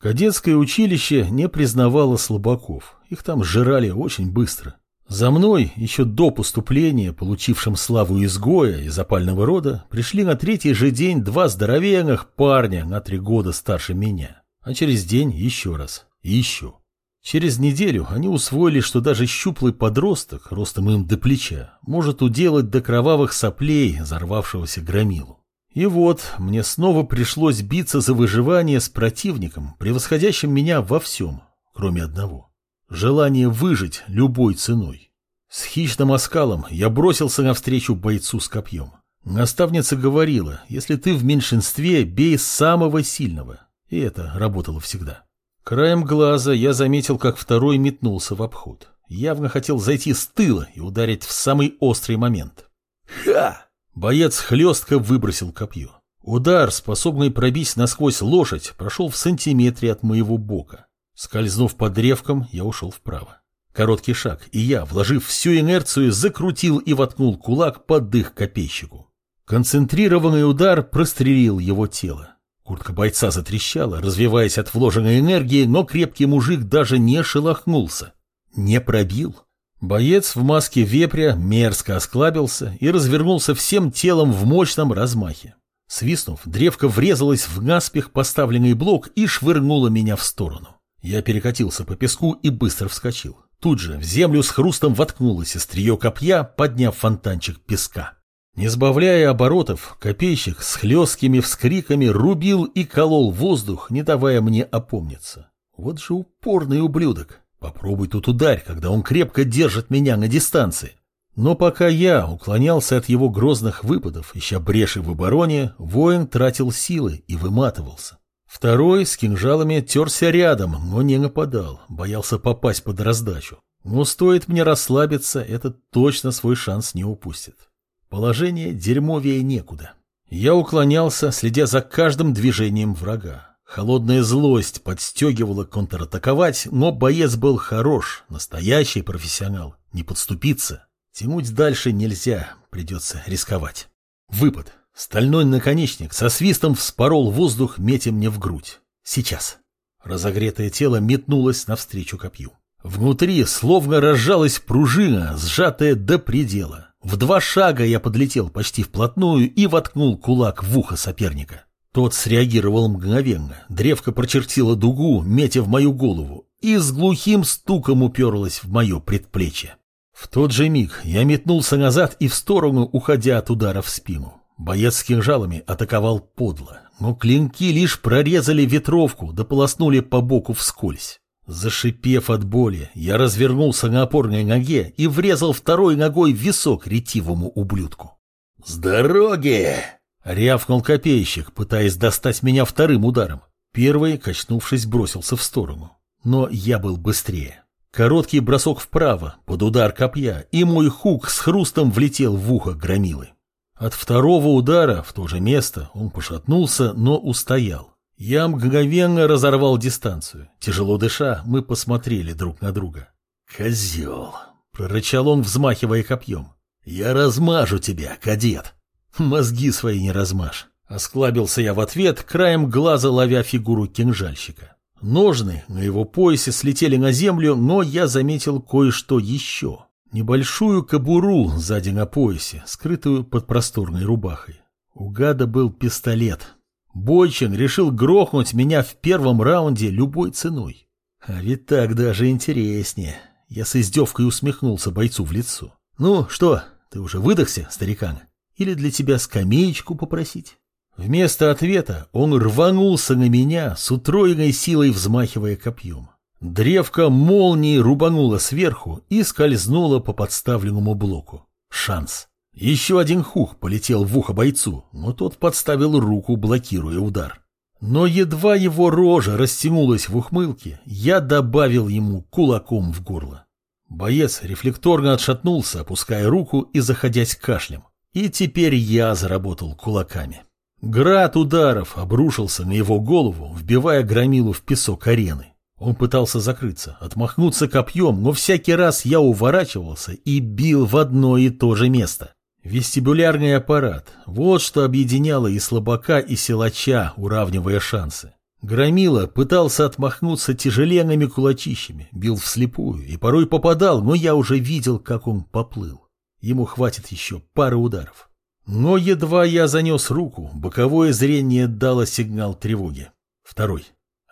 Кадетское училище не признавало слабаков, их там сжирали очень быстро. За мной, еще до поступления, получившим славу изгоя из опального рода, пришли на третий же день два здоровенных парня на три года старше меня, а через день еще раз, и еще. Через неделю они усвоили, что даже щуплый подросток, ростом им до плеча, может уделать до кровавых соплей взорвавшегося громилу. И вот мне снова пришлось биться за выживание с противником, превосходящим меня во всем, кроме одного. Желание выжить любой ценой. С хищным оскалом я бросился навстречу бойцу с копьем. Наставница говорила, если ты в меньшинстве, бей самого сильного. И это работало всегда. Краем глаза я заметил, как второй метнулся в обход. Явно хотел зайти с тыла и ударить в самый острый момент. «Ха!» Боец хлестко выбросил копье. Удар, способный пробить насквозь лошадь, прошел в сантиметре от моего бока. Скользнув под древком, я ушел вправо. Короткий шаг, и я, вложив всю инерцию, закрутил и воткнул кулак под дых копейщику. Концентрированный удар прострелил его тело. Куртка бойца затрещала, развиваясь от вложенной энергии, но крепкий мужик даже не шелохнулся. Не пробил. Боец в маске вепря мерзко осклабился и развернулся всем телом в мощном размахе. Свистнув, древко врезалась в наспех поставленный блок и швырнула меня в сторону. Я перекатился по песку и быстро вскочил. Тут же в землю с хрустом воткнулось острие копья, подняв фонтанчик песка. Не сбавляя оборотов, копейщик с хлесткими вскриками рубил и колол воздух, не давая мне опомниться. Вот же упорный ублюдок. Попробуй тут ударь, когда он крепко держит меня на дистанции. Но пока я уклонялся от его грозных выпадов, ища бреши в обороне, воин тратил силы и выматывался. Второй с кинжалами терся рядом, но не нападал, боялся попасть под раздачу. Но стоит мне расслабиться, этот точно свой шанс не упустит. Положение дерьмовее некуда. Я уклонялся, следя за каждым движением врага. Холодная злость подстегивала контратаковать, но боец был хорош, настоящий профессионал. Не подступиться. Тянуть дальше нельзя, придется рисковать. Выпад. Стальной наконечник со свистом вспорол воздух, метя мне в грудь. Сейчас. Разогретое тело метнулось навстречу копью. Внутри словно разжалась пружина, сжатая до предела. В два шага я подлетел почти вплотную и воткнул кулак в ухо соперника. Тот среагировал мгновенно. Древко прочертило дугу, метя в мою голову, и с глухим стуком уперлась в мое предплечье. В тот же миг я метнулся назад и в сторону, уходя от удара в спину. Боец с кинжалами атаковал подло, но клинки лишь прорезали ветровку, дополоснули по боку вскользь. Зашипев от боли, я развернулся на опорной ноге и врезал второй ногой в висок ретивому ублюдку. «С дороги!» Рявкнул копейщик, пытаясь достать меня вторым ударом. Первый, качнувшись, бросился в сторону. Но я был быстрее. Короткий бросок вправо, под удар копья, и мой хук с хрустом влетел в ухо громилы. От второго удара в то же место он пошатнулся, но устоял. Я мгновенно разорвал дистанцию. Тяжело дыша, мы посмотрели друг на друга. «Козел!» — прорычал он, взмахивая копьем. «Я размажу тебя, кадет!» Мозги свои не размажь. Осклабился я в ответ, краем глаза ловя фигуру кинжальщика. Ножны на его поясе слетели на землю, но я заметил кое-что еще. Небольшую кобуру сзади на поясе, скрытую под просторной рубахой. У гада был пистолет. Бойчин решил грохнуть меня в первом раунде любой ценой. А ведь так даже интереснее. Я с издевкой усмехнулся бойцу в лицо. «Ну что, ты уже выдохся, старикан?» Или для тебя скамеечку попросить? Вместо ответа он рванулся на меня с утроенной силой взмахивая копьем. Древко молнии рубануло сверху и скользнуло по подставленному блоку. Шанс. Еще один хух полетел в ухо бойцу, но тот подставил руку, блокируя удар. Но едва его рожа растянулась в ухмылке, я добавил ему кулаком в горло. Боец рефлекторно отшатнулся, опуская руку и заходясь кашлем. И теперь я заработал кулаками. Град ударов обрушился на его голову, вбивая громилу в песок арены. Он пытался закрыться, отмахнуться копьем, но всякий раз я уворачивался и бил в одно и то же место. Вестибулярный аппарат – вот что объединяло и слабака, и силача, уравнивая шансы. Громила пытался отмахнуться тяжеленными кулачищами, бил вслепую и порой попадал, но я уже видел, как он поплыл. Ему хватит еще пары ударов. Но едва я занес руку, боковое зрение дало сигнал тревоги. Второй.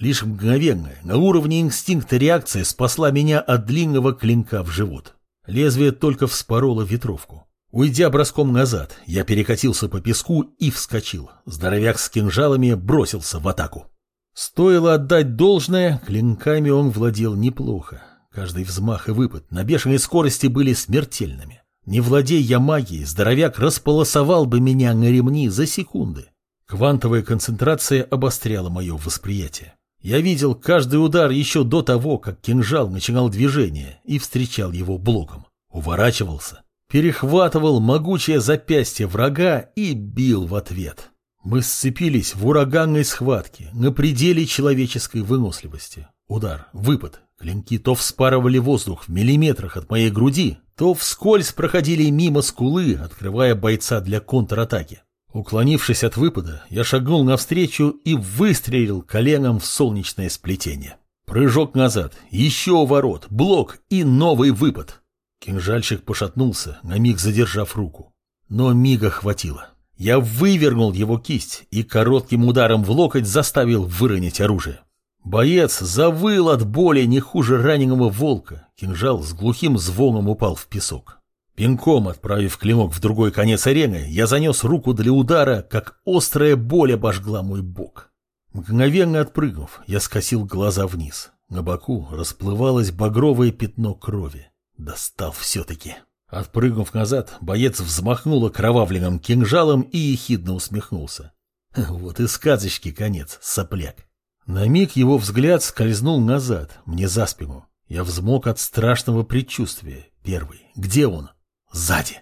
Лишь мгновенная, на уровне инстинкта реакция спасла меня от длинного клинка в живот. Лезвие только вспороло ветровку. Уйдя броском назад, я перекатился по песку и вскочил. Здоровяк с кинжалами бросился в атаку. Стоило отдать должное, клинками он владел неплохо. Каждый взмах и выпад на бешеной скорости были смертельными. Не владея я магией, здоровяк располосовал бы меня на ремни за секунды. Квантовая концентрация обостряла мое восприятие. Я видел каждый удар еще до того, как кинжал начинал движение и встречал его блоком. Уворачивался, перехватывал могучее запястье врага и бил в ответ. Мы сцепились в ураганной схватке, на пределе человеческой выносливости. Удар, выпад, клинки то вспарывали воздух в миллиметрах от моей груди, то вскользь проходили мимо скулы, открывая бойца для контратаки. Уклонившись от выпада, я шагнул навстречу и выстрелил коленом в солнечное сплетение. Прыжок назад, еще ворот, блок и новый выпад. Кинжальщик пошатнулся, на миг задержав руку. Но мига хватило. Я вывернул его кисть и коротким ударом в локоть заставил выронить оружие. Боец завыл от боли не хуже раненого волка. Кинжал с глухим звоном упал в песок. Пинком отправив клинок в другой конец арены, я занес руку для удара, как острая боль обожгла мой бок. Мгновенно отпрыгнув, я скосил глаза вниз. На боку расплывалось багровое пятно крови. Достал все-таки. Отпрыгнув назад, боец взмахнул окровавленным кинжалом и ехидно усмехнулся. Вот и сказочки конец, сопляк. На миг его взгляд скользнул назад, мне за спину. Я взмок от страшного предчувствия. Первый. Где он? Сзади.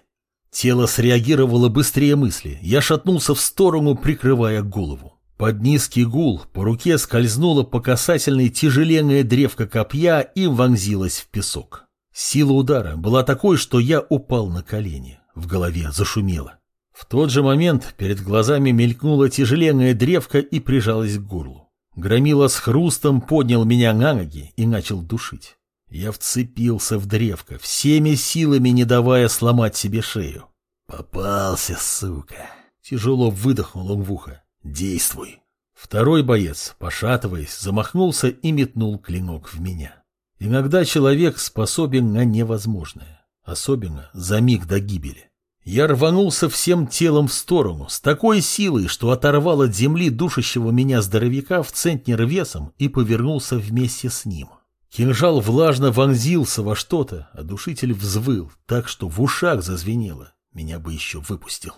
Тело среагировало быстрее мысли. Я шатнулся в сторону, прикрывая голову. Под низкий гул по руке скользнула по касательной тяжеленная древка копья и вонзилась в песок. Сила удара была такой, что я упал на колени. В голове зашумело. В тот же момент перед глазами мелькнула тяжеленная древка и прижалась к горлу. Громила с хрустом поднял меня на ноги и начал душить. Я вцепился в древко, всеми силами не давая сломать себе шею. «Попался, сука!» Тяжело выдохнул он в ухо. «Действуй!» Второй боец, пошатываясь, замахнулся и метнул клинок в меня. Иногда человек способен на невозможное, особенно за миг до гибели. Я рванулся всем телом в сторону, с такой силой, что оторвал от земли душащего меня здоровяка в центнер весом и повернулся вместе с ним. Кинжал влажно вонзился во что-то, а душитель взвыл, так что в ушах зазвенело. Меня бы еще выпустил.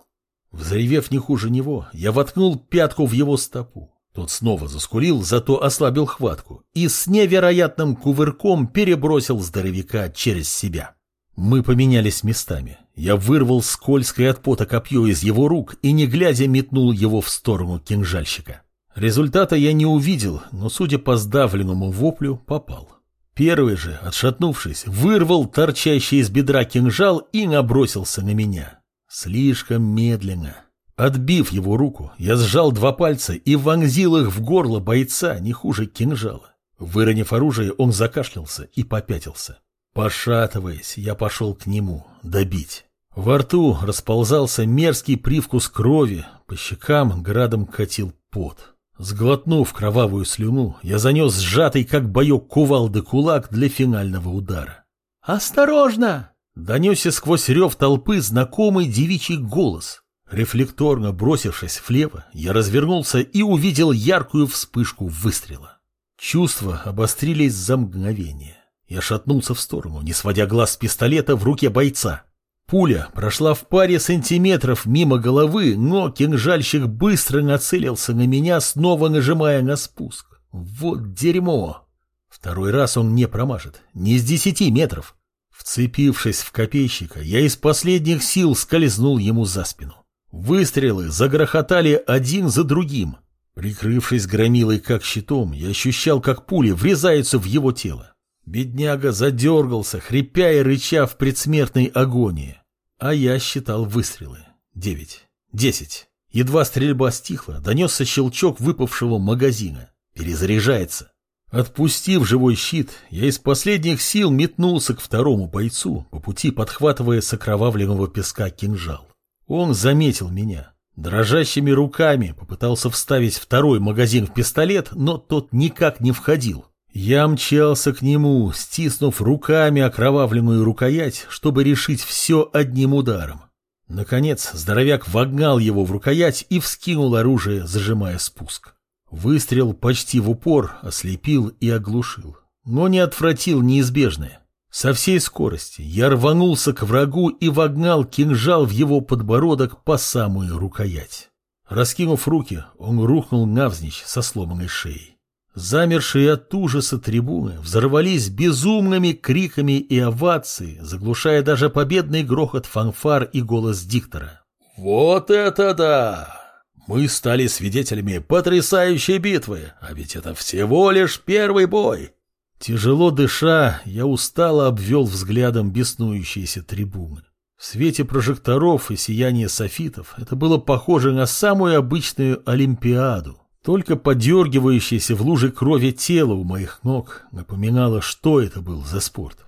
Взревев не хуже него, я воткнул пятку в его стопу. Тот снова заскулил, зато ослабил хватку и с невероятным кувырком перебросил здоровяка через себя. Мы поменялись местами. Я вырвал скользкое от пота копье из его рук и, не глядя, метнул его в сторону кинжальщика. Результата я не увидел, но, судя по сдавленному воплю, попал. Первый же, отшатнувшись, вырвал торчащий из бедра кинжал и набросился на меня. Слишком медленно. Отбив его руку, я сжал два пальца и вонзил их в горло бойца не хуже кинжала. Выронив оружие, он закашлялся и попятился. Пошатываясь, я пошел к нему, добить. Во рту расползался мерзкий привкус крови, по щекам градом катил пот. Сглотнув кровавую слюну, я занес сжатый, как боек кувалды кулак для финального удара. «Осторожно!» — донесся сквозь рев толпы знакомый девичий голос — Рефлекторно бросившись влево, я развернулся и увидел яркую вспышку выстрела. Чувства обострились за мгновение. Я шатнулся в сторону, не сводя глаз с пистолета в руке бойца. Пуля прошла в паре сантиметров мимо головы, но кинжальщик быстро нацелился на меня, снова нажимая на спуск. Вот дерьмо! Второй раз он не промажет, не с десяти метров. Вцепившись в копейщика, я из последних сил скользнул ему за спину. Выстрелы загрохотали один за другим. Прикрывшись громилой как щитом, я ощущал, как пули врезаются в его тело. Бедняга задергался, хрипя и рыча в предсмертной агонии. А я считал выстрелы. Девять. Десять. Едва стрельба стихла, донесся щелчок выпавшего магазина. Перезаряжается. Отпустив живой щит, я из последних сил метнулся к второму бойцу, по пути подхватывая с окровавленного песка кинжал. Он заметил меня. Дрожащими руками попытался вставить второй магазин в пистолет, но тот никак не входил. Я мчался к нему, стиснув руками окровавленную рукоять, чтобы решить все одним ударом. Наконец, здоровяк вогнал его в рукоять и вскинул оружие, зажимая спуск. Выстрел почти в упор ослепил и оглушил, но не отвратил неизбежное. Со всей скорости я рванулся к врагу и вогнал кинжал в его подбородок по самую рукоять. Раскинув руки, он рухнул навзничь со сломанной шеей. Замершие от ужаса трибуны взорвались безумными криками и овацией, заглушая даже победный грохот фанфар и голос диктора. «Вот это да! Мы стали свидетелями потрясающей битвы, а ведь это всего лишь первый бой!» Тяжело дыша, я устало обвел взглядом беснующиеся трибуны. В свете прожекторов и сияния софитов это было похоже на самую обычную Олимпиаду. Только подергивающееся в луже крови тело у моих ног напоминало, что это был за спорт.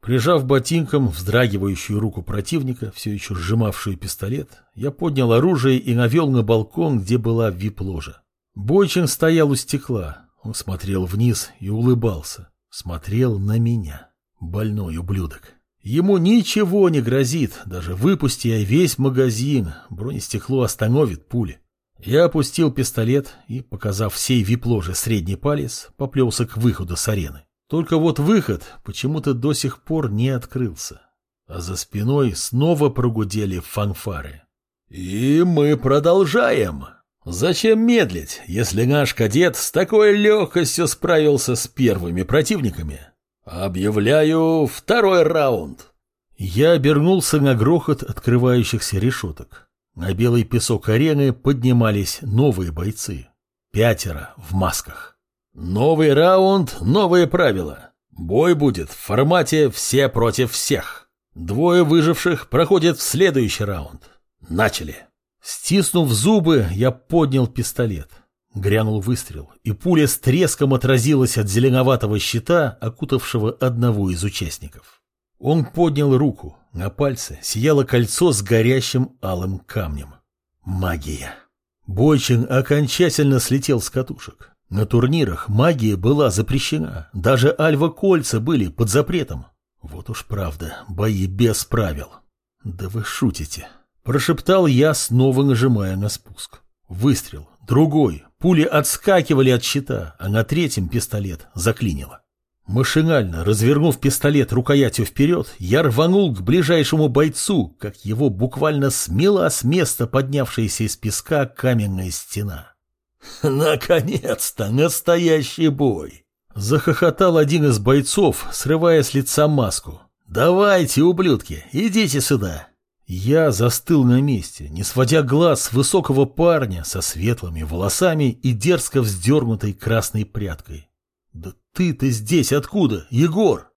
Прижав ботинком вздрагивающую руку противника, все еще сжимавшую пистолет, я поднял оружие и навел на балкон, где была вип-ложа. Бойчин стоял у стекла. Он смотрел вниз и улыбался. Смотрел на меня. Больной ублюдок. Ему ничего не грозит, даже выпусти я весь магазин, бронестекло остановит пули. Я опустил пистолет и, показав всей вип-ложе средний палец, поплелся к выходу с арены. Только вот выход почему-то до сих пор не открылся. А за спиной снова прогудели фанфары. «И мы продолжаем!» Зачем медлить, если наш кадет с такой легкостью справился с первыми противниками? Объявляю второй раунд. Я обернулся на грохот открывающихся решеток. На белый песок арены поднимались новые бойцы. Пятеро в масках. Новый раунд, новые правила. Бой будет в формате «все против всех». Двое выживших проходят в следующий раунд. Начали. Стиснув зубы, я поднял пистолет. Грянул выстрел, и пуля с треском отразилась от зеленоватого щита, окутавшего одного из участников. Он поднял руку, на пальце сияло кольцо с горящим алым камнем. Магия. Бойчин окончательно слетел с катушек. На турнирах магия была запрещена, даже альва-кольца были под запретом. Вот уж правда, бои без правил. Да вы шутите. Прошептал я, снова нажимая на спуск. Выстрел, другой, пули отскакивали от щита, а на третьем пистолет заклинило. Машинально, развернув пистолет рукоятью вперед, я рванул к ближайшему бойцу, как его буквально смела с места поднявшаяся из песка каменная стена. «Наконец-то настоящий бой!» Захохотал один из бойцов, срывая с лица маску. «Давайте, ублюдки, идите сюда!» Я застыл на месте, не сводя глаз высокого парня со светлыми волосами и дерзко вздернутой красной прядкой. «Да ты-то здесь откуда, Егор?»